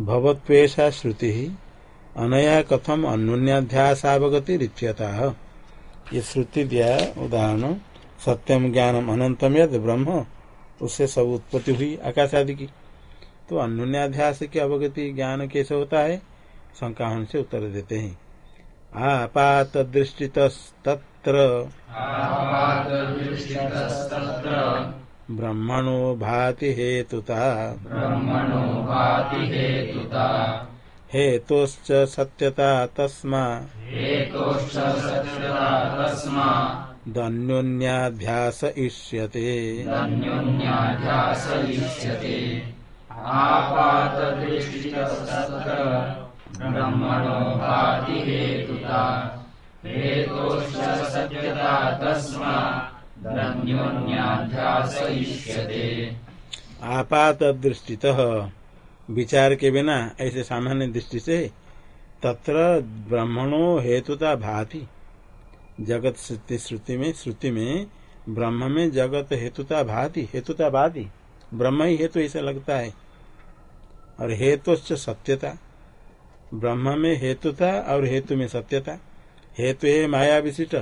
भवत्वेषा श्रुति अनया कथम अन्योन्याध्यासावगति रिच्यता ये श्रुति दिया उदाहरण सत्यम ज्ञानम अनंतम यद ब्रह्म, उससे सब उत्पत्ति हुई आकाश आदि की। तो अन्योन्याध्यास की अवगति, ज्ञान कैसे होता है? शंका से उत्तर देते हैं। आपात दृष्टि दृष्टित ब्रह्मणो भाति हेतुता। ब्रह्मणो भाति हेतुता। हेतुश्च सत्यता तस्मा। हेतुश्च सत्यता तस्मा। दन्योन्याध्यास इष्यते। दन्योन्याध्यास इष्यते। आपातदृष्टितस्तत्र ब्रह्मणो भाति हेतुता। हेतुश्च सत्यता तस्मा। आपात दृष्टित विचार के बिना ऐसे सामान्य दृष्टि से तत्र ब्रह्मणो हेतुता भाति। जगत श्रुति श्रुति में श्रुति में, ब्रह्म में जगत हेतुता भाति हेतुता भाति ब्रह्म ही हेतु ऐसा लगता है। और हेतु सत्यता। ब्रह्म में हेतुता और हेतु में सत्यता। हेतु है माया विशिष्ट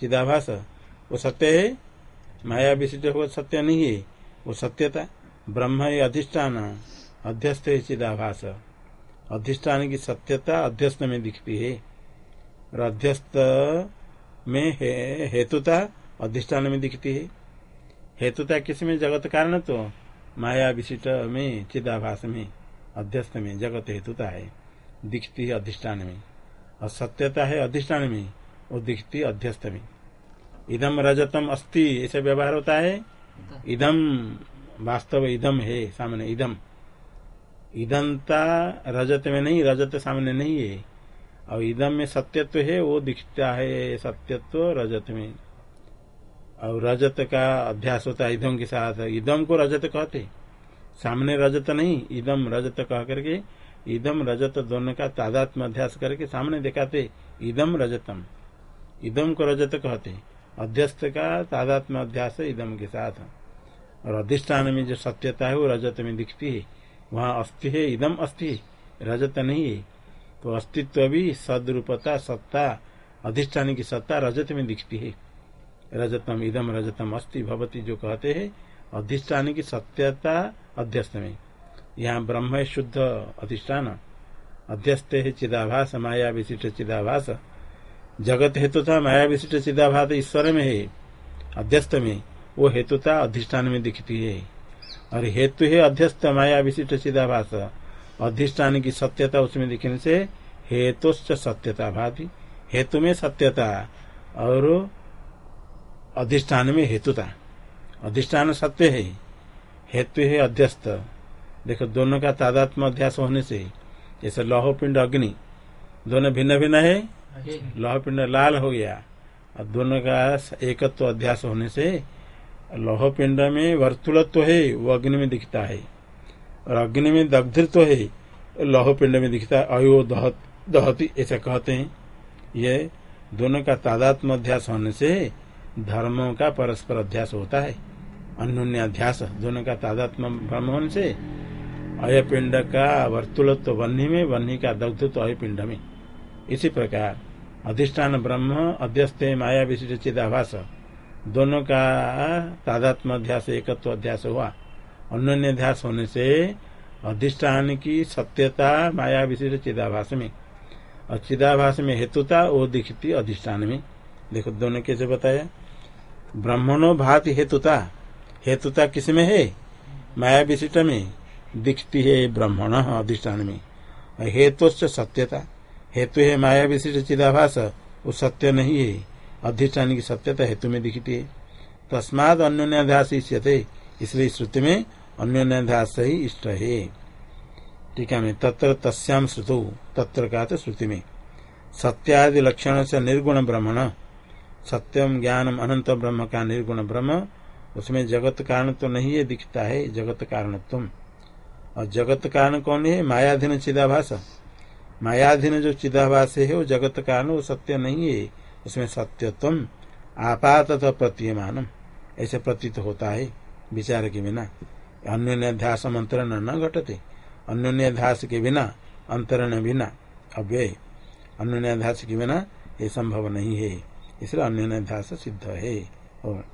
चिदाभास। वो सत्य है? माया विशिष्ट वो सत्य नहीं है। वो सत्यता ब्रह्म है अधिष्ठान अध्यस्त है चिदाभास। अधिष्ठान की सत्यता अध्यस्त में दिखती है। और अध्यस्त में हे, हेतुता अधिष्ठान में दिखती है। हेतुता किसमें? जगत कारण तो माया विशिष्ट में चिदाभास में अध्यस्त में जगत हेतुता है। दिखती है अधिष्ठान में। और सत्यता है अधिष्ठान में वो दिखती है अध्यस्त में। इदम रजतम अस्ति, ऐसे व्यवहार होता है। इदम वास्तव इदम है, सामने इदम इदंता रजत में नहीं, रजत सामने नहीं है। और इदम में सत्यत्व है, वो दिखता है सत्यत्व रजत में। और रजत का अभ्यास होता है इदम के साथ। इदम को रजत कहते सामने रजत नहीं इदम रजत कह करके इदम रजत दोनों का तादात्म अध्यास करके सामने दिखाते इदम रजतम। इदम को रजत कहते अध्यस्त का तादात्म अध्यास इदम के साथ। और अधिष्ठान में जो सत्यता है, वो रजत में दिखती है। वहाँ अस्थि है, इदम अस्थि रजत नहीं है। तो अस्तित्व भी सदरूपता, सत्ता, अधिष्ठान की सत्ता रजत में दिखती है। रजतम इदम, रजतम अस्थि भवती जो कहते हैं, अधिष्ठान की सत्यता अध्यस्त में। यहाँ ब्रह्म शुद्ध अधिष्ठान। अध्यस्त है चिदाभास, माया विशिष्ट चिदाभास। जगत हेतु था माया विशिष्ट चिदाभास ईश्वर में है, अध्यस्त में, वो हेतुता अधिष्ठान में दिखती है। और हेतु है अध्यस्त माया विशिष्ट चिदाभास अधिष्ठान की सत्यता उसमें दिखने से हेतु सत्यता भाती, हेतु में सत्यता, और अधिष्ठान में हेतुता। अधिष्ठान सत्य है, हेतु है अध्यस्त। देखो, दोनों का तादात्म अध्यास होने से, जैसे लौह पिंड अग्नि, दोनों भिन्न भिन्न है लौह पिंड लाल हो गया। और दोनों का एकत्व तो अध्यास होने से लौह पिंड में वर्तुलत्व तो है, वो अग्नि में दिखता है। और अग्नि में दग्धित्व तो है, लौह पिंड में दिखता है। अयो दहती ऐसा कहते हैं। ये दोनों का तादात्म अध्यास होने से धर्मों का परस्पर अध्यास होता है। अन्य अध्यास, दोनों का तादात्म भ्रम होने से अय पिंड का वर्तुलत्व तो वन्नी में वन्नी का दग्धत्व अय पिंड में। इसी प्रकार, अधिष्ठान ब्रह्म, अध्यस्त माया विशिष्ट चिदाभास दोनों का तादात्म अध्यास एकत्व अध्यास हुआ। अन्य अध्यास होने से अधिष्ठान की सत्यता, माया विशिष्ट चिदाभास में। और चिदाभास में हेतुता वो दिखती अधिष्ठान में। देखो, दोनों कैसे बताया? ब्रह्मणो भाति हेतुता। हेतुता किसमें है? माया विशिष्ट में। दिखती है ब्रह्मण अधिष्ठान में। हेतु सत्यता। हेतु है माया विशिष्ट चिदाभास, वो सत्य नहीं है। अधिष्ठान की सत्यता हेतु में दिखती है। तस्माद अन्योन्याध्यास इष्यते, इसलिए श्रुति में अन्योन्याध्यास ही इष्ट है। टीका में तत्र तस्याम श्रुतु, तत्र का श्रुति में। सत्यादि लक्षण से निर्गुण ब्रह्मण सत्यम ज्ञानम अनंत ब्रह्म का निर्गुण ब्रह्म, उसमें जगत कारण तो नहीं है, दिखता है जगत कारण तुम और जगत कारण कौन है? मायाधीन चिदाभास। मायाधीन जो चिदाभास है, वो जगत कारण वो सत्य नहीं है। उसमें सत्य तुम आपात प्रतीयमान ऐसे प्रतीत होता है विचार के बिना। अन्य ध्यास मंत्र न घटते। अन्योन्याध्यास के बिना, अंतरण बिना, अव्यय। अन्योन्याध्यास के बिना ये संभव नहीं है। इसलिए अन्योन्याध्यास सिद्ध है। और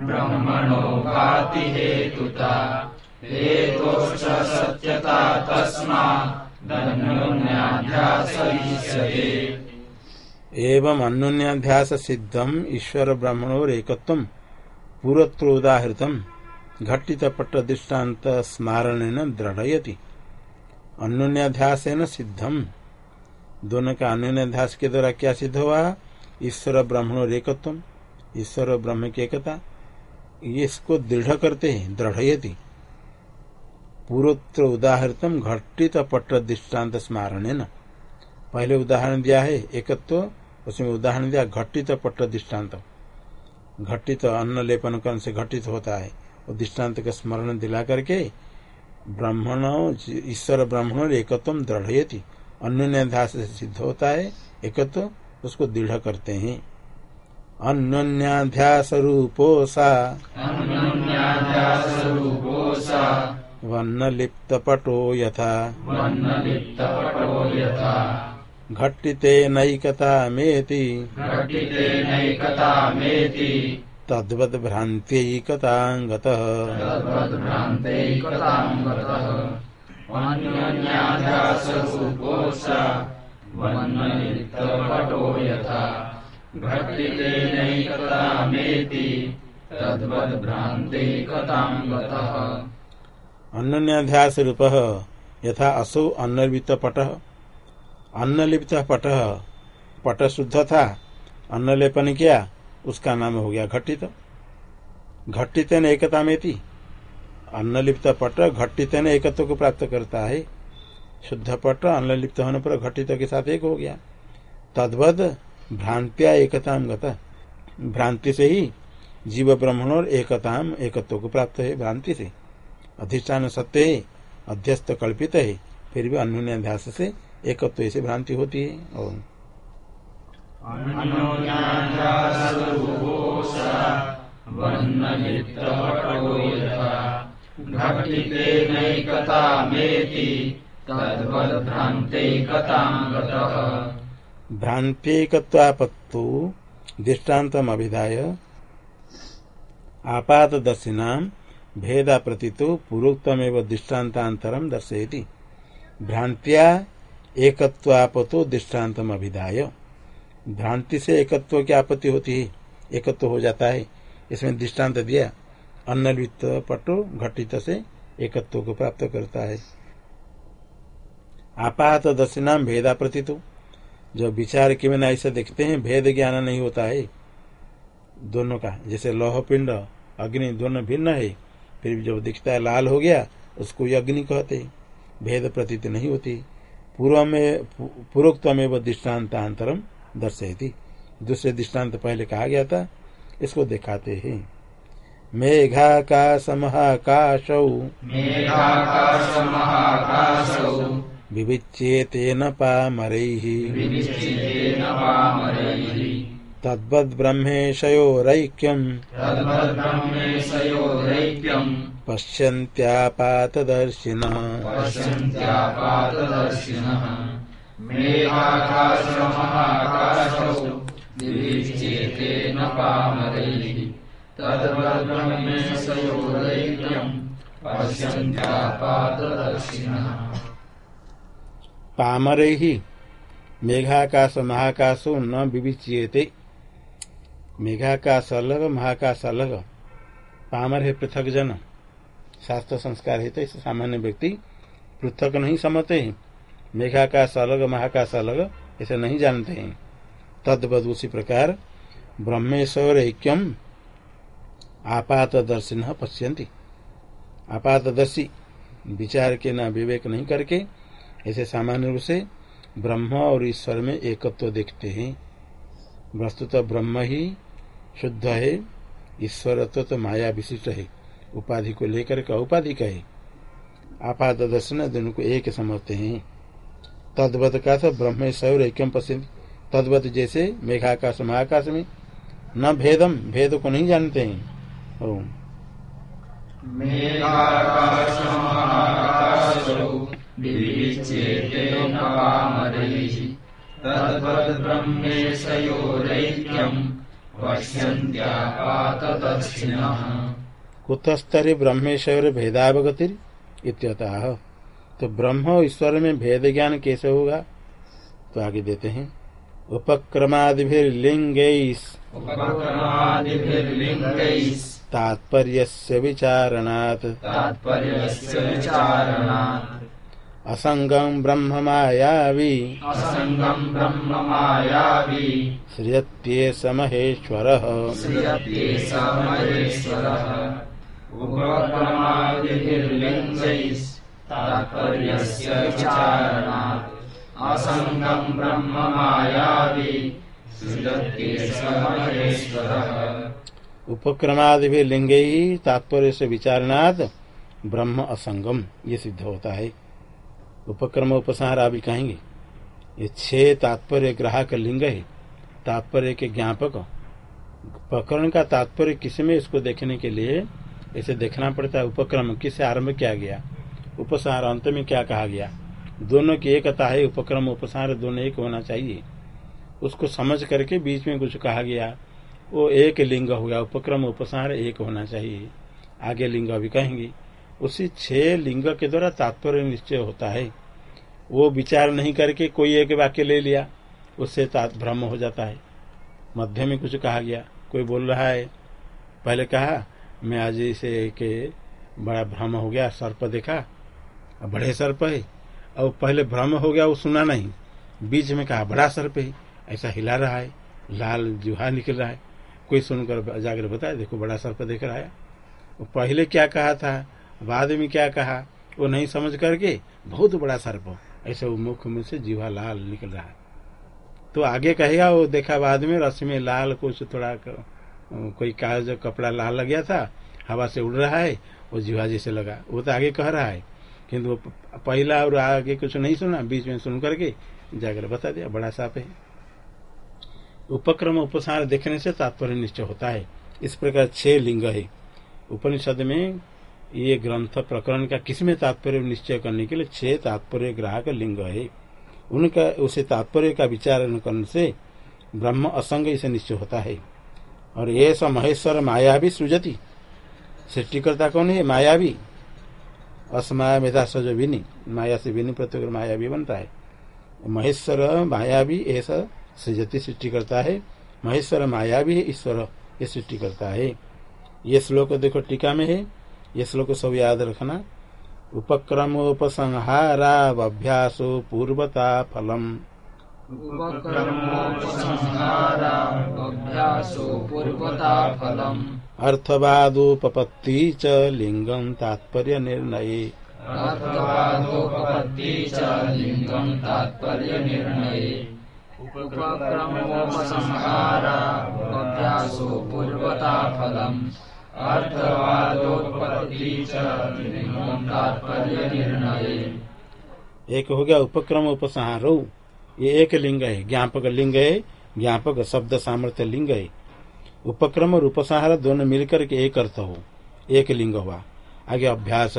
ब्रह्मणो हेतुता सत्यता तस्मा एवं अन्योन्याध्यास सिद्धम ईश्वर ब्राह्मणोर एकत्व पूर्वोदाहृत घटित पट दृष्टांत स्मारण दृढ़यति। अन्योन्याध्यास सिद्धम। दोनों का अन्योन्याध्यास के द्वारा क्या सिद्ध हुआ? ईश्वर ब्राह्मणोर एकत्व ईश्वर ब्रह्म की एकता। ये इसको दृढ़ करते हैं, दृढ़यति। पूर्वोत्तर उदाहरण घटित पट दृष्टांत स्मारण न। पहले उदाहरण दिया है एकत्व तो, उसमें उदाहरण दिया घटित पट दृष्टांत घटित अन्न लेपन कर्ण से घटित होता है। वो दृष्टांत का स्मरण दिला करके ब्राह्मण ईश्वर ब्राह्मण एकत्व दृढ़ अन्योन्याध्यास से सिद्ध होता है एकत्व तो उसको दृढ़ करते हैं। अन्योन्याध्यास रूपोसा। वन्नलिप्तपटो यथा। यथा। घट्टितेनैकतामेति घट्टितेनैकतामेति तद्वद्भ्रान्त्यैकताङ्गतः। तद्वद्भ्रान्त्यैकताङ्गतः। अन्याध्यास रूप यथा असो अन्नलिप्त पट अन्नलिप्त पट पट शुद्ध था अन्न लेपन किया उसका नाम हो गया घटित। घटित न एकता में थी अन्नलिप्त पट घटित न एकत्व को प्राप्त करता है। शुद्ध पट अन्नलिप्त होने पर घटित के साथ एक हो गया। तद्वद भ्रांत्या एकता भ्रांति से ही जीव ब्रह्मण और एकताम एकत्व को प्राप्त है, भ्रांति से। अधिष्ठान सत्य है अध्यस्त कल्पित है, फिर भी अन्योन्याध्यास से एकत्व तो से भ्रांति होती है। और भ्रांत्येकत्वापत्तु दृष्टान्तम अभिधाय आपातदर्शिनाम भेदा प्रति तो पूर्वोक्तमेव दृष्टान्तरम दर्शयति। भ्रांत्या एकत्वापतो दृष्टान्तम अभिधाय भ्रांति से एकत्व की आपत्ति होती है, एकत्व हो जाता है। इसमें दृष्टांत दिया, अन्नवित्त पटो घटित से एकत्व को प्राप्त करता है। आपात दर्शनाम भेदा प्रति तो जो विचार के बिना ऐसे देखते हैं, भेद ज्ञान नहीं होता है। दोनों का, जैसे लोह पिंड, अग्नि, दोनों भिन्न है। फिर जब दिखता है लाल हो गया उसको अग्नि कहते भेद प्रतीत नहीं होती। पूर्व में पूर्वोक्तमेव दृष्टान्तरम दर्शयती। दूसरे दृष्टांत पहले कहा गया था इसको दिखाते है। मेघा हैं मेघाकाश महाकाशौ विविच्येतेन पामरैः। तद्वद्ब्रह्मेशयोरैक्यम्। पश्यन्त्यापातदर्शिनः। पश्यन्त्यापातदर्शिनः। पामरैः तद्वद्ब्रह्मेशयोरैक्यम्। पश्यन्त्यापातदर्शिनः। पामरैः मेघाकाश महाकाशो न विविच्येते मेघाकाश अलग महाकाश अलग पामर है पृथक जन। शास्त्र संस्कार है तो सामान्य व्यक्ति पृथक नहीं समझते हैं। मेघाकाश अलग महाकाश अलग ऐसे नहीं जानते हैं। तद्वद उसी प्रकार, ब्रह्मेश्वर ऐक्यम आपातदर्शी न पश्यंती आपातदर्शी, विचार के न विवेक नहीं करके ऐसे सामान्य रूप से ब्रह्म और ईश्वर में एकत्व देखते हैं। वस्तुतः ब्रह्म ही शुद्ध है ईश्वर तो, तो माया विशिष्ट है। उपाधि को लेकर का उपाधि का है। आपात दर्शन दोनों को एक समझते हैं। तद्वत का था ब्रह्म सौर एकम पसंद। तद्वत जैसे मेघाकाश महाकाश में न भेदम भेद को नहीं जानते हैं। मेघाकाशमहाकाशौ कुतस्तरी ब्रह्मेश्वर भेदावगतिर इत्यतः। तो ब्रह्म ईश्वर में भेद ज्ञान कैसे होगा? तो आगे देते हैं। उपक्रमादिभिर्लिंग उपक्रमादिभिर्लिङ्गैः तात्पर्य विचारणात्। तात्पर्यस्य विचारणात्। असंगम ब्रह्म मायावी असङ्गम् ब्रह्म मायावी सृजत्ये समहेश्वर। श्रियते स महेश्वरः उपक्रमादिभिर्लिङ्गैः तात्पर्यस्य विचारणात्। ब्रह्म मायावी सृजते स उपक्रमादि भी लिंग ही तात्पर्य से विचारणात् ब्रह्म असंगम ये सिद्ध होता है। उपक्रम उपसार अभी कहेंगे। ये छह तात्पर्य ग्राहक लिंग है। तात्पर्य के ज्ञापक। प्रकरण का तात्पर्य किसमें इसको देखने के लिए इसे देखना पड़ता है। उपक्रम किससे आरंभ किया गया? उपसार अंत में क्या कहा गया? दोनों की एकता है। उपक्रम उपसार दोनों एक होना चाहिए। उसको समझ करके बीच में कुछ कहा गया। वो एक लिंग हो गया उपक्रम उपसार एक होना चाहिए। आगे लिंग अभी कहेंगे। उसी छह लिंग के द्वारा तात्पर्य निश्चय होता है। वो विचार नहीं करके कोई एक वाक्य ले लिया, उससे भ्रम हो जाता है। मध्य में कुछ कहा गया, कोई बोल रहा है, पहले कहा, मैं आज इसे के बड़ा भ्रम हो गया, सर्प देखा बड़े सर्प है और पहले भ्रम हो गया, वो सुना नहीं। बीच में कहा, बड़ा सर्प है, ऐसा हिला रहा है, लाल जुहा निकल रहा है। कोई सुनकर जाकर बताया, देखो, बड़ा सर्प देख रहा है। पहले क्या कहा था बाद में क्या कहा? वो नहीं समझ करके बहुत बड़ा सर्प। ऐसे वो मुख में से जीवा लाल निकल रहा तो आगे कहेगा वो देखा बाद में रस में लाल कुछ थोड़ा कोई कागज़ कपड़ा लाल लग गया था, हवा से उड़ रहा है, वो जीवा जैसे लगा। वो तो आगे कह रहा है। किंतु वो पहला और आगे कुछ नहीं सुना, बीच में सुन करके जाकर बता दिया, बड़ा सांप है। उपक्रम उपसार देखने से तात्पर्य निश्चय होता है। इस प्रकार छह लिंग है। उपनिषद में ये ग्रंथ प्रकरण का किसमें तात्पर्य निश्चय करने के लिए छह तात्पर्य ग्राहक लिंग है। उनका, उसे तात्पर्य का विचार करने से ब्रह्म असंग इसे निश्चय होता है। और ये स महेश्वर माया भी सृजती। सृष्टिकर्ता कौन है? माया भी। असमाया मेधा सज विनी। माया से विनी प्रत्येक माया भी बनता है। महेश्वर माया भी ऐसा सृजति सृष्टि करता है। महेश्वर माया भी ईश्वर, ये सृष्टि करता है। ये श्लोक देखो टीका में है। ये श्लोक सब याद रखना। उपक्रमोपसंहाराभ्यासो पूर्वता फलम। अर्थवादोपत्ति च लिंगम तात्पर्य निर्णय उपक्रमोपसंहाराभ्यासो पूर्वता फलम्। एक हो गया उपक्रम उपसंहारो। ये एक लिंग है, ज्ञापक लिंग है, ज्ञापक शब्द सामर्थ्य लिंग है। उपक्रम और उपसंहार दोनों मिलकर के एक अर्थ हो, एक लिंग हुआ। आगे अभ्यास।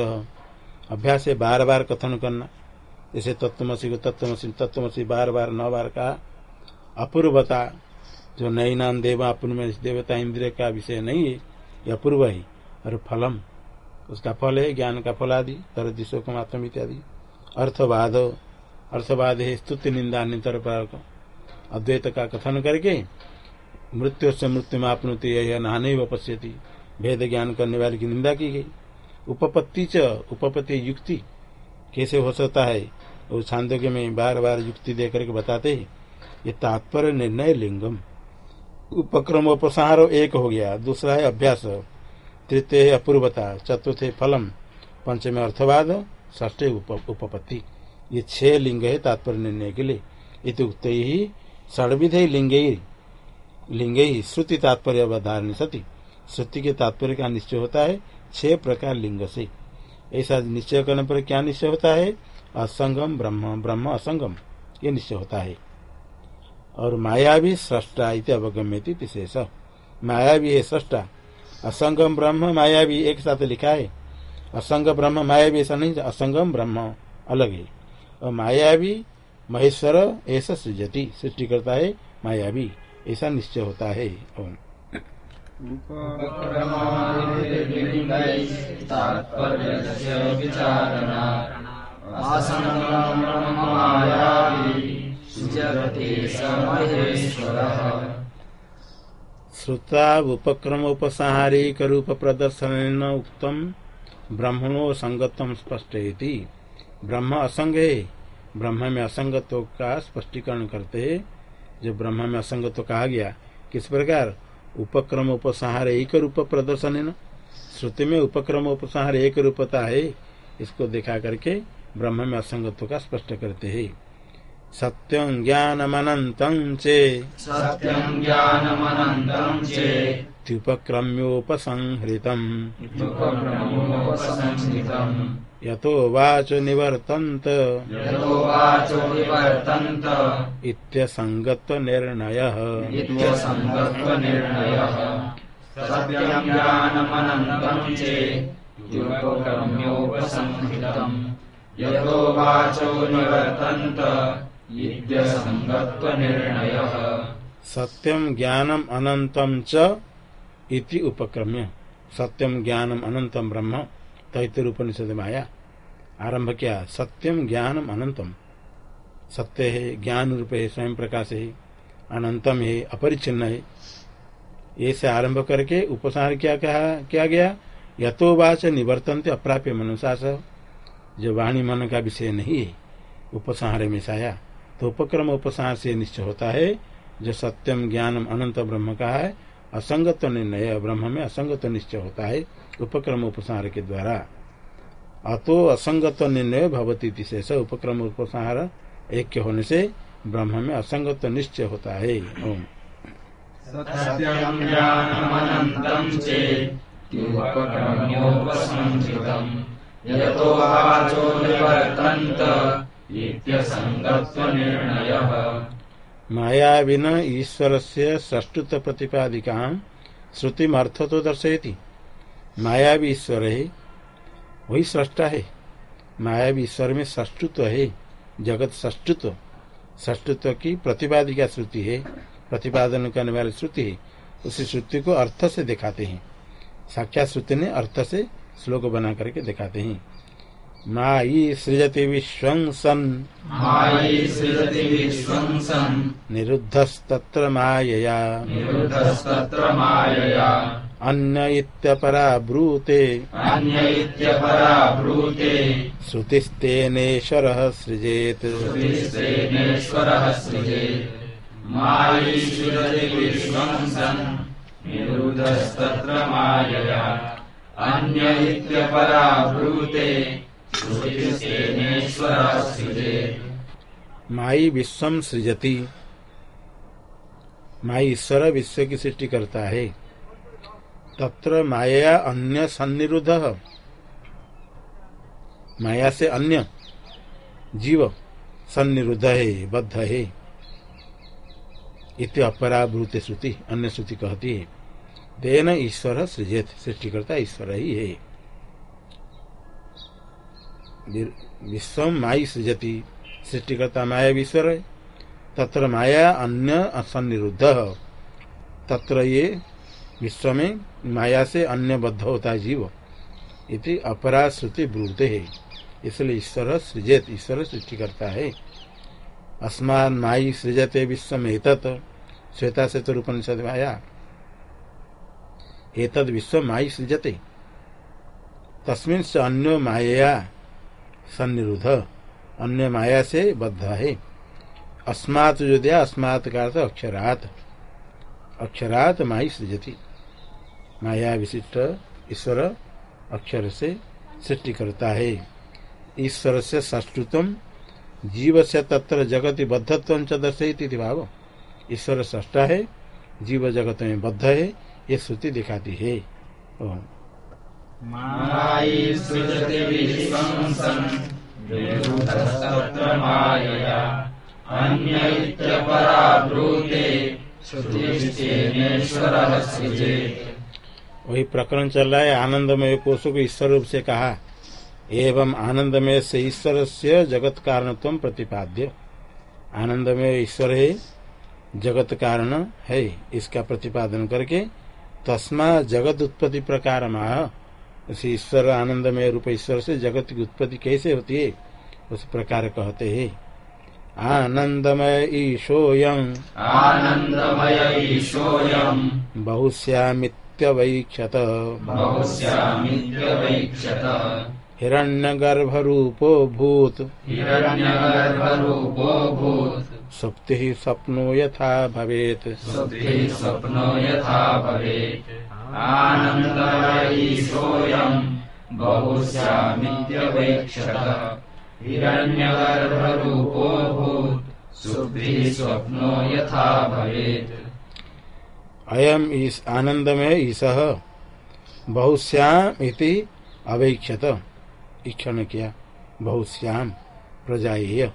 अभ्यास है बार बार कथन करना। जैसे तत्वमसी को तत्वमसी तत्वमसी बार बार, नौ बार का अपूर्वता। जो नई नाम देवा अपूर्व देवता, इंद्रिय का विषय नहीं है। यह अपूर्व है, और फलम, उसका फल है, ज्ञान का फल आदि तर को मातम इत्यादि। अर्थवाद अर्थवाद है, स्तुति, निंदा नितर अद्वैत का कथन करके, मृत्यु से मृत्यु में आपनुति यह नहाने पश्यति भेद ज्ञान करने वाले की निंदा की गई। उपपत्ति च, उपपत्ति युक्ति, कैसे हो सकता है, वो छांदोग्य में बार बार युक्ति दे करके बताते ये तात्पर्य निर्णय लिंगम। उपक्रम उपसंहार एक हो गया। दूसरा है अभ्यास। तृतीय है अपूर्वता। चतुर्थ है फलम। पंचम अर्थवाद। ष्ठ उप, उपपत्ति। ये छह लिंग है तात्पर्य निर्णय के लिए। इतुक्त ही षडविध लिंग। लिंग ही श्रुति तात्पर्य अवधारण सती। श्रुति के तात्पर्य का निश्चय होता है छह प्रकार लिंग से। ऐसा निश्चय करने पर क्या निश्चय होता है? असंगम ब्रह्म ब्रह्म असंगम। ये निश्चय होता है। और माया भी सृष्टा इति अवगम्यति विशेष माया भी है सृष्टा। असंगम ब्रह्म माया भी एक साथ लिखा है। असंग ब्रह्म मायावी ऐसा नहीं, असंगम ब्रह्म अलग है। और माया भी महेश्वर ऐसा सृजती, सृष्टि करता है, माया भी ऐसा निश्चय होता है। श्रुता उपक्रम उपसंहारिक रूप प्रदर्शन उक्तम ब्रह्मणो संगतम स्पष्ट ब्रह्म असंग है ब्रह्म में असंगत्व का स्पष्टीकरण करते। है जो ब्रह्म में असंगत्व कहा गया, किस प्रकार? उपक्रम उपसंहार एक रूप प्रदर्शन है न श्रुति में उपक्रम उपसंहार एक रूपता है इसको देखा करके ब्रह्म में असंगत्व का स्पष्ट करते हैं। सत्यं ज्ञानमनन्तं चे। सत्यं ज्ञानमनन्तं चेत्युपक्रम्योपसंहृतम् उपक्रमोपसंस्कृतम् यतो वाचो निवर्तन्त। इत्यसङ्गत्वनिर्णयः सत्यं ज्ञानमनन्तं चेत्युपक्रम्योपसंहृतम् यतो वाचो निवर्तन्त। इत्यसङ्गत्वनिर्णयः सत्यम ज्ञानम अनंतम च इति उपक्रम्य। सत्यम ज्ञानम अनंतम ब्रह्म। तैतर उपनिषद में आया आरंभ किया सत्यम ज्ञानम अनंतम सत्य है ज्ञान रूप है स्वयं प्रकाश। है अनंतम है अपरिचिन्न है ये से आरंभ करके उपसार क्या कहा, क्या गया? यथो वाच निवर्तनते अप्राप्य मनुषास जो वाणी मन का विषय नहीं है, उपसंहार में साया। तो उपक्रम उपसार से निश्चय होता है। जो सत्यम ज्ञानम अनंत ब्रह्म का है, असंगत निर्णय ब्रह्म में असंगत निश्चय होता है उपक्रम उपसार के द्वारा। अतो असंगत निर्णय भवती शेष उपक्रम उपसंहार ऐक्य होने से ब्रह्म में असंगत निश्चय होता है। ओम। यतो इत्यसङ्गत्वनिर्णयः। मायाविन ईश्वर से सष्टुत प्रतिपादिका श्रुतिम अर्थ तो दर्शयती। माया भी ईश्वर है, वही सृष्टा है। माया भी ईश्वर में सष्टुत्व है, जगत सष्टुत्व सष्टुत्व की प्रतिपादिका श्रुति है, प्रतिपादन करने वाली श्रुति है, उसी श्रुति को अर्थ से दिखाते हैं। साक्षात श्रुति ने अर्थ से श्लोक बना करके दिखाते हैं। माई सृजति विश्वं सन्। मायि सृजति विश्वं सन्। निरुद्धस्तत्र मायया। निरुद्धस्तत्र मायया। अन्य इत्यपरा ब्रूते अन्य इत्यपरा ब्रूते श्रुतिस्तेनेश्वरः सृजेत्। श्रुतिस्तेनेश्वरः सृजेत्। मायि सृजति विश्वं सन्। निरुद्धस्तत्र मायया। अन्य इत्यपरा ब्रूते माई विश्वम सृजति। माई ईश्वर विश्व की सृष्टि करता है। तत्र माया अन्य सन्निरुद्ध। माया से अन्य जीव सन्निरुद्ध है, बद्ध है। इति अपराभूत श्रुति, अन्य श्रुति कहती है। तेन ईश्वर सृजित सृष्टि करता ईश्वर ही है। विश्व माई सृजति। सृष्टि करता माया ईश्वर। है तत्र माया अन्य असन्निरुद्ध। तत्र ये विश्व में माया से अन्य बद्ध होता है जीव। इति अपरा श्रुति ब्रूते। है इसलिए ईश्वर सृजित ईश्वर सृष्टि करता है। अस्मान माई सृजते विश्व एतत। श्वेता से तो उपनिषद में आया एतद विश्व माई सृजते। तस्मिन से अन्य माया सन्निरुद्ध। अन्य माया से बद्ध है। अस्मात जो दिया अस्मात का अर्थ अक्षरात। अक्षरात माई सृजती। माया विशिष्ट ईश्वर अक्षर से सृष्टि करता है। ईश्वर से सष्टुतम जीव से तत्र जगति बद्धत्व च दर्शयती भाव। ईश्वर सष्टा है, जीव जगत में बद्ध है, ये श्रुति दिखाती है। वही प्रकरण चल रहा है, आनंदमय कोश को ईश्वर रूप से कहा, एवं आनंदमय से ईश्वर से जगत कारण कारणत्व प्रतिपाद्य। आनंदमय ईश्वर है, जगत कारण है, इसका प्रतिपादन करके तस्मा जगत उत्पत्ति प्रकार माह उस ईश्वर आनंदमय रूप ईश्वर से जगत की उत्पत्ति कैसे होती है? उस प्रकार कहते हैं आनंदमय ईशोयम। आनन्दमय ईशोऽयम् बहुश्यामित्यवैक्षत बहुश्यामित्यवैक्षत हिरण्यगर्भरूपो भूत हिरण्यगर्भरूपो भूत् सुप्ति स्वप्नो यथा भवेत्। सुप्तिः स्वप्नो यथा भवेत्। आनन्दमय भूत् स्वप्नो यथा भवेत्। अयम इस आनंदमय ईश। बहुश्याम इति अवैक्षत। ईक्षण किया बहुश्याम प्रजाएय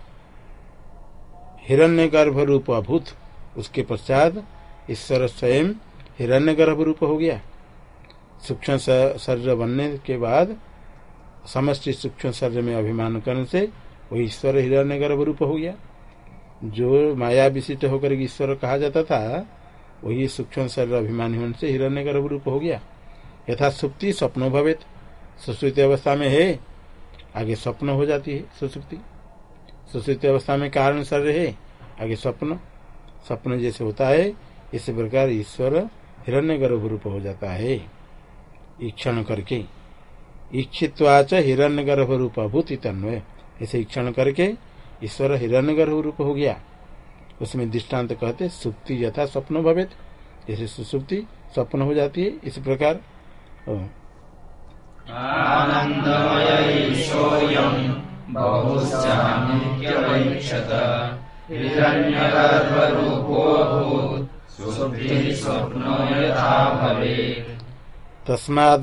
हिरण्य गर्भ रूप अभूत, उसके पश्चात ईश्वर स्वयं हिरण्य गर्भ रूप हो गया। सूक्ष्म शरीर बनने के बाद समष्टि सूक्ष्म शरीर में अभिमान करने से वो ईश्वर हिरण्य गर्भ रूप हो गया। जो माया विशिष्ट होकर ईश्वर कहा जाता था, वही सूक्ष्म शरीर अभिमानी होने से हिरण्य गर्भ रूप हो गया। यथा सुप्ति स्वप्नो भवित। सुश्रुति अवस्था में है, आगे स्वप्न हो जाती है सुसुप्ति सुश्रुति अवस्था में कारण शरीर है आगे स्वप्न स्वप्न जैसे होता है, इस प्रकार ईश्वर हिरण्य गर्भ रूप हो जाता है। ईक्षण करके, इच्छित्वाच हिरण्य गर्भ रूप भूत तन्वय ऐसे ईक्षण करके ईश्वर हिरण्य गर्भ रूप हो गया। उसमें दृष्टांत कहते, सुप्ति यथा स्वप्न भवेत। जैसे सुसुप्ति स्वप्न हो जाती है, इस प्रकार।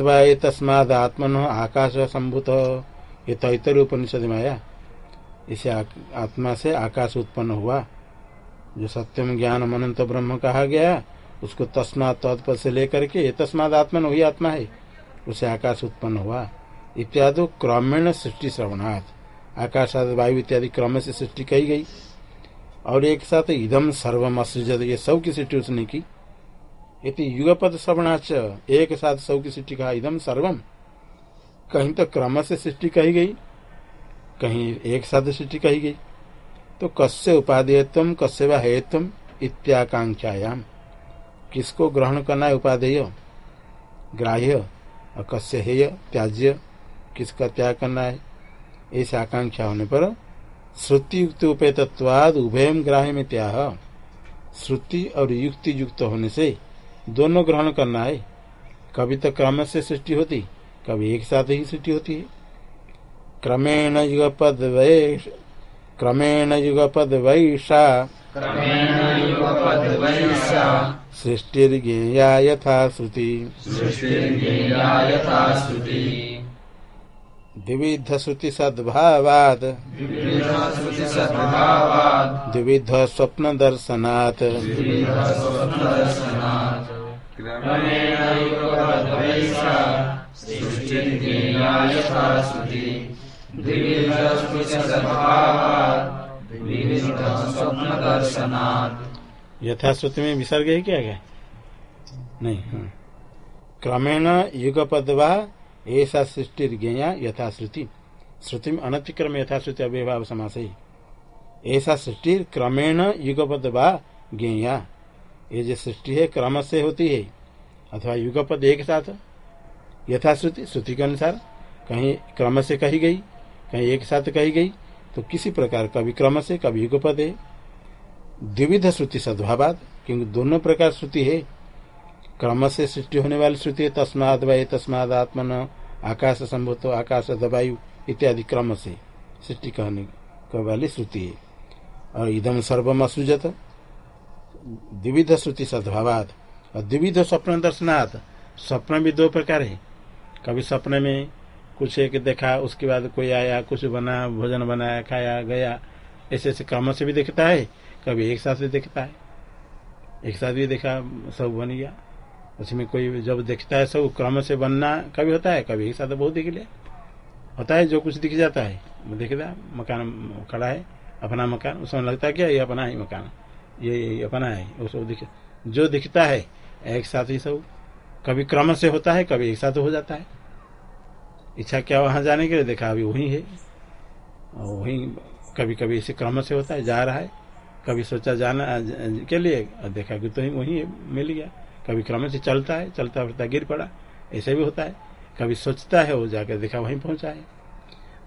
भवेत् तस्माद आत्मन आकाश संभूत ये तैतर उपनिषद में आया इसे आत्मा से आकाश उत्पन्न हुआ। जो सत्यम ज्ञान मनंत ब्रह्म कहा गया, उसको तस्मात तत्पद से लेकर के तस्माद आत्मन, वही आत्मा है। उसे आकाश उत्पन्न हुआ। इत्यादि क्रमेण सृष्टि श्रवणार्थ आकाश आदि वायु इत्यादि क्रम से सृष्टि कही गई। और एक साथ इदम सर्वम असृजत, ये सब की सृष्टि उसने की। इति युगपद श्रवणाच एक साथ सब की सृष्टि कहा, इदम सर्वम। कहीं तो क्रम से सृष्टि कही गई, कहीं एक साथ सृष्टि कही गई। तो कस्य उपादेयत्व, कस्य व हेयत्व इत्याकांक्षायाम किसको ग्रहण करना है उपादेय? ग्राह्य, और कस्य हेय, त्याज्य, किसका त्याग करना है? ऐसी आकांक्षा होने पर श्रुति युक्त उपेतत्वाद उभयम ग्राह्य में त्याह श्रुति और युक्ति युक्त होने से दोनों ग्रहण करना है। कभी तो क्रम से सृष्टि होती कभी एक साथ ही सृष्टि होती है। क्रमेण युगपद वैश क्रमेण युगपद श्रुति। सृष्टिर्ज्ञेया यथा श्रुतिः। द्विविध श्रुति सद्भावाद द्विविध स्वप्न दर्शनात् विविधस्वप्नदर्शनात् क्रमेण युगपद्वैषा सृष्टिर्ज्ञेया यथा श्रुतिः द्विविधश्रुतिसद्भावात् विविधस्वप्नदर्शनात् यथा श्रुति में विसर्ग है क्या क्या नहीं हाँ। क्रमेण युगपदवा ऐसा सृष्टि ज्ञेया यथा श्रुति। श्रुति में अनतिक्रम यथा श्रुति अव्यभाव समास। ऐसा सृष्टि क्रमेण युगपदवा ज्ञेया। ये जो सृष्टि है, क्रम से होती है, अथवा युगपद एक साथ यथाश्रुति श्रुति श्रुति के अनुसार, कहीं क्रम से कही गई, कहीं एक साथ कही गई तो किसी प्रकार कभी क्रम से, कभी युगपद है। द्विविध श्रुति सद्भावाद, क्योंकि दोनों प्रकार श्रुति है क्रम से सृष्टि होने वाली श्रुति है, तस्माद वय तस्माद आत्मन, आकाश संभूत, आकाश वायु इत्यादि क्रम से सृष्टि कहने वाली श्रुति है। और इदम सर्वम असृजत, द्विविध श्रुति सद्भावाद और द्विविध स्वप्न दर्शनाथ स्वप्न भी दो प्रकार है। कभी सपने में कुछ एक देखा, उसके बाद कोई आया, कुछ बना, भोजन बनाया, खाया, गया, ऐसे ऐसे क्रम से भी देखता है, कभी एक साथ भी देखता है। एक साथ भी देखा, सब बन गया। उसमें कोई जब देखता है सब क्रम से बनना कभी होता है कभी एक साथ बहुत दिख लिया होता है जो कुछ दिख जाता है देखता मकान खड़ा है अपना मकान उसमें लगता है क्या ये अपना ही मकान ये, ये अपना है वो सब दिख जो दिखता है एक साथ ही सब कभी क्रम से होता है कभी एक साथ हो जाता है। इच्छा क्या वहाँ जाने के लिए देखा अभी वही है वही कभी कभी इसे क्रम से होता है जा रहा है कभी सोचा जाना के लिए देखा कि तो ही वही मिल गया। कभी क्रम से चलता है, चलता फिरता गिर पड़ा। ऐसे भी होता है। कभी सोचता है, वो जाकर देखा वहीं पहुँचा है।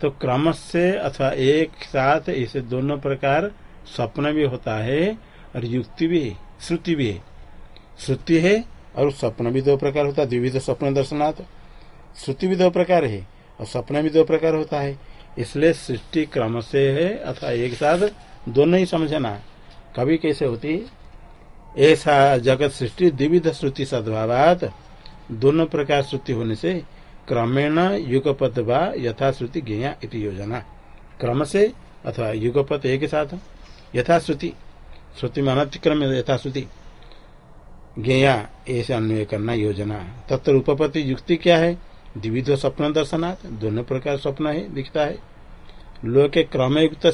तो क्रम से अथवा एक साथ ऐसे दोनों प्रकार स्वप्न भी होता है और युक्ति भी है श्रुति भी। है श्रुति है और स्वप्न भी दो प्रकार होता है। द्विविध स्वप्न दर्शनाथ श्रुति भी दो प्रकार है और स्वप्न भी दो प्रकार होता है। इसलिए सृष्टि क्रम से है अथवा एक साथ दोनों ही समझना। कभी कैसे होती है? ऐसा जगत सृष्टि द्विविध श्रुति सद्भावात, दोनों प्रकार श्रुति होने से क्रमेण युगपत व यथाश्रुति ज्ञा इति योजना। क्रम से अथवा युगपत एक साथ, यथाश्रुति, श्रुति में अनतिक्रम यथाश्रुति ज्ञा ऐसे अन्वय करना योजना। तत्व उपपति युक्ति क्या है? द्विविध स्वप्न दर्शनाथ दोनों प्रकार स्वप्न है, दिखता है। लोके क्रम युक्त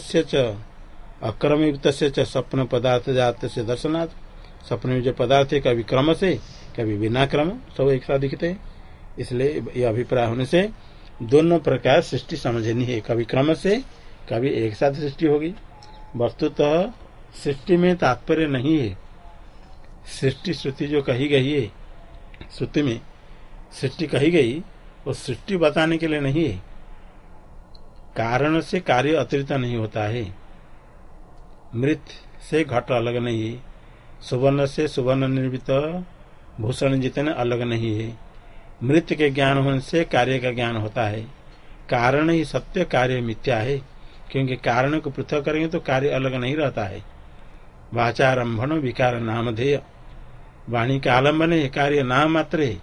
अक्रम युक्त स्वप्न पदार्थ जात से दर्शनाथ स्वप्न में जो पदार्थ है, कभी क्रम से, कभी बिना क्रम, सब एक साथ दिखते हैं। इसलिए ये अभिप्राय होने से दोनों प्रकार सृष्टि समझनी है। कभी क्रम से, कभी एक साथ सृष्टि होगी। वस्तुतः सृष्टि में तात्पर्य नहीं है। सृष्टि श्रुति जो कही गई है, श्रुति में सृष्टि कही गई, वो सृष्टि बताने के लिए नहीं है। कारण से कार्य अतिरिक्त नहीं होता है। मृत से घट अलग नहीं है। सुवर्ण से सुवर्ण निर्मित भूषण जितने अलग नहीं है। मृत के ज्ञान होने से कार्य का ज्ञान होता है। कारण ही सत्य, कार्य मिथ्या है। क्योंकि कारण को पृथक करेंगे तो कार्य अलग नहीं रहता है। वाचारंभण विकार नामधेय। वाणी का आलंबन है, कार्य नाम मात्र है,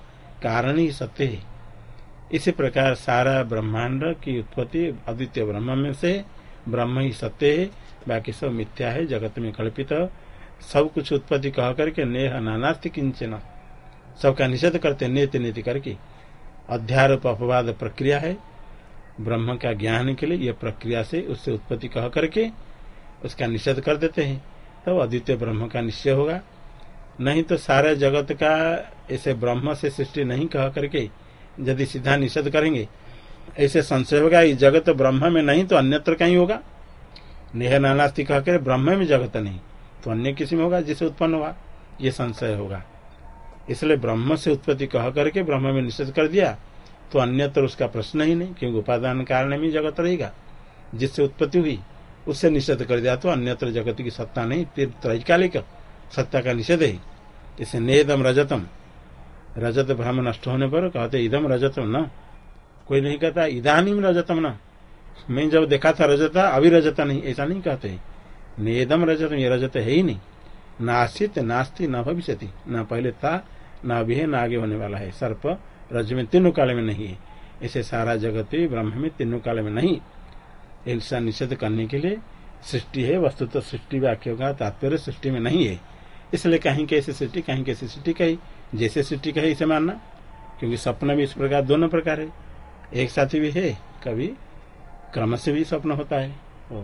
कारण ही सत्य है। इसी प्रकार सारा ब्रह्मांड की उत्पत्ति अद्वितीय ब्रह्म में से ब्रह्म ही सत्य है, बाकी सब मिथ्या है, जगत में कल्पित सब कुछ उत्पत्ति कह करके नेह नानास्ति किंचन। सबका निषेध करते नेत नेति करके। अध्यारोप अपवाद प्रक्रिया है। ब्रह्म का ज्ञान के लिए यह प्रक्रिया से उससे उत्पत्ति कह करके उसका निषेध कर देते हैं। तब तो अद्वितीय ब्रह्म का निश्चय होगा। नहीं तो सारे जगत का ऐसे ब्रह्म से सृष्टि नहीं कह करके यदि सीधा निषेध करेंगे, ऐसे संशय होगा, ये जगत ब्रह्म में नहीं तो अन्यत्र कहीं होगा। नेह नानास्ती कह कर ब्रह्म में जगत नहीं। तो अन्य किसी में होगा जिसे उत्पन्न हुआ ये संशय होगा। इसलिए ब्रह्म से उत्पत्ति कह करके ब्रह्म में निषेध कर दिया तो अन्यत्र उसका प्रश्न ही नहीं, क्योंकि उपादान कारण में जगत रहेगा। जिससे उत्पत्ति हुई, उससे निषेध कर दिया तो अन्यत्र जगत की सत्ता नहीं, फिर त्रैकालिक सत्ता का निषेध है। इसे नेदम रजतम। रजत भ्रम नष्ट होने पर कहते इदम रजतम न। कोई नहीं कहता इधानीम रजतम न। मैं जब देखा था रजता अभी रजता नहीं, ऐसा नहीं कहते। नेदम रजतम ये रजत है ही नहीं। नासित, नास्ति, न भविष्य न पहले था, न अभी है, न आगे होने वाला है। सर्प रज में तीनों काल में नहीं है। ऐसे सारा जगत ब्रह्म में तीनों काल में नहीं। ऐसा निषेध करने के लिए सृष्टि है वस्तु तो सृष्टि वाक्यों का तात्पर्य सृष्टि में नहीं है। इसलिए कहीं कैसे सृष्टि, कहीं कैसे सृष्टि कही। जैसे सृष्टि कही, इसे मानना। क्योंकि सपना भी इस प्रकार, दोनों प्रकार है। एक साथी भी है, कभी क्रम से भी स्वप्न होता है। ओ।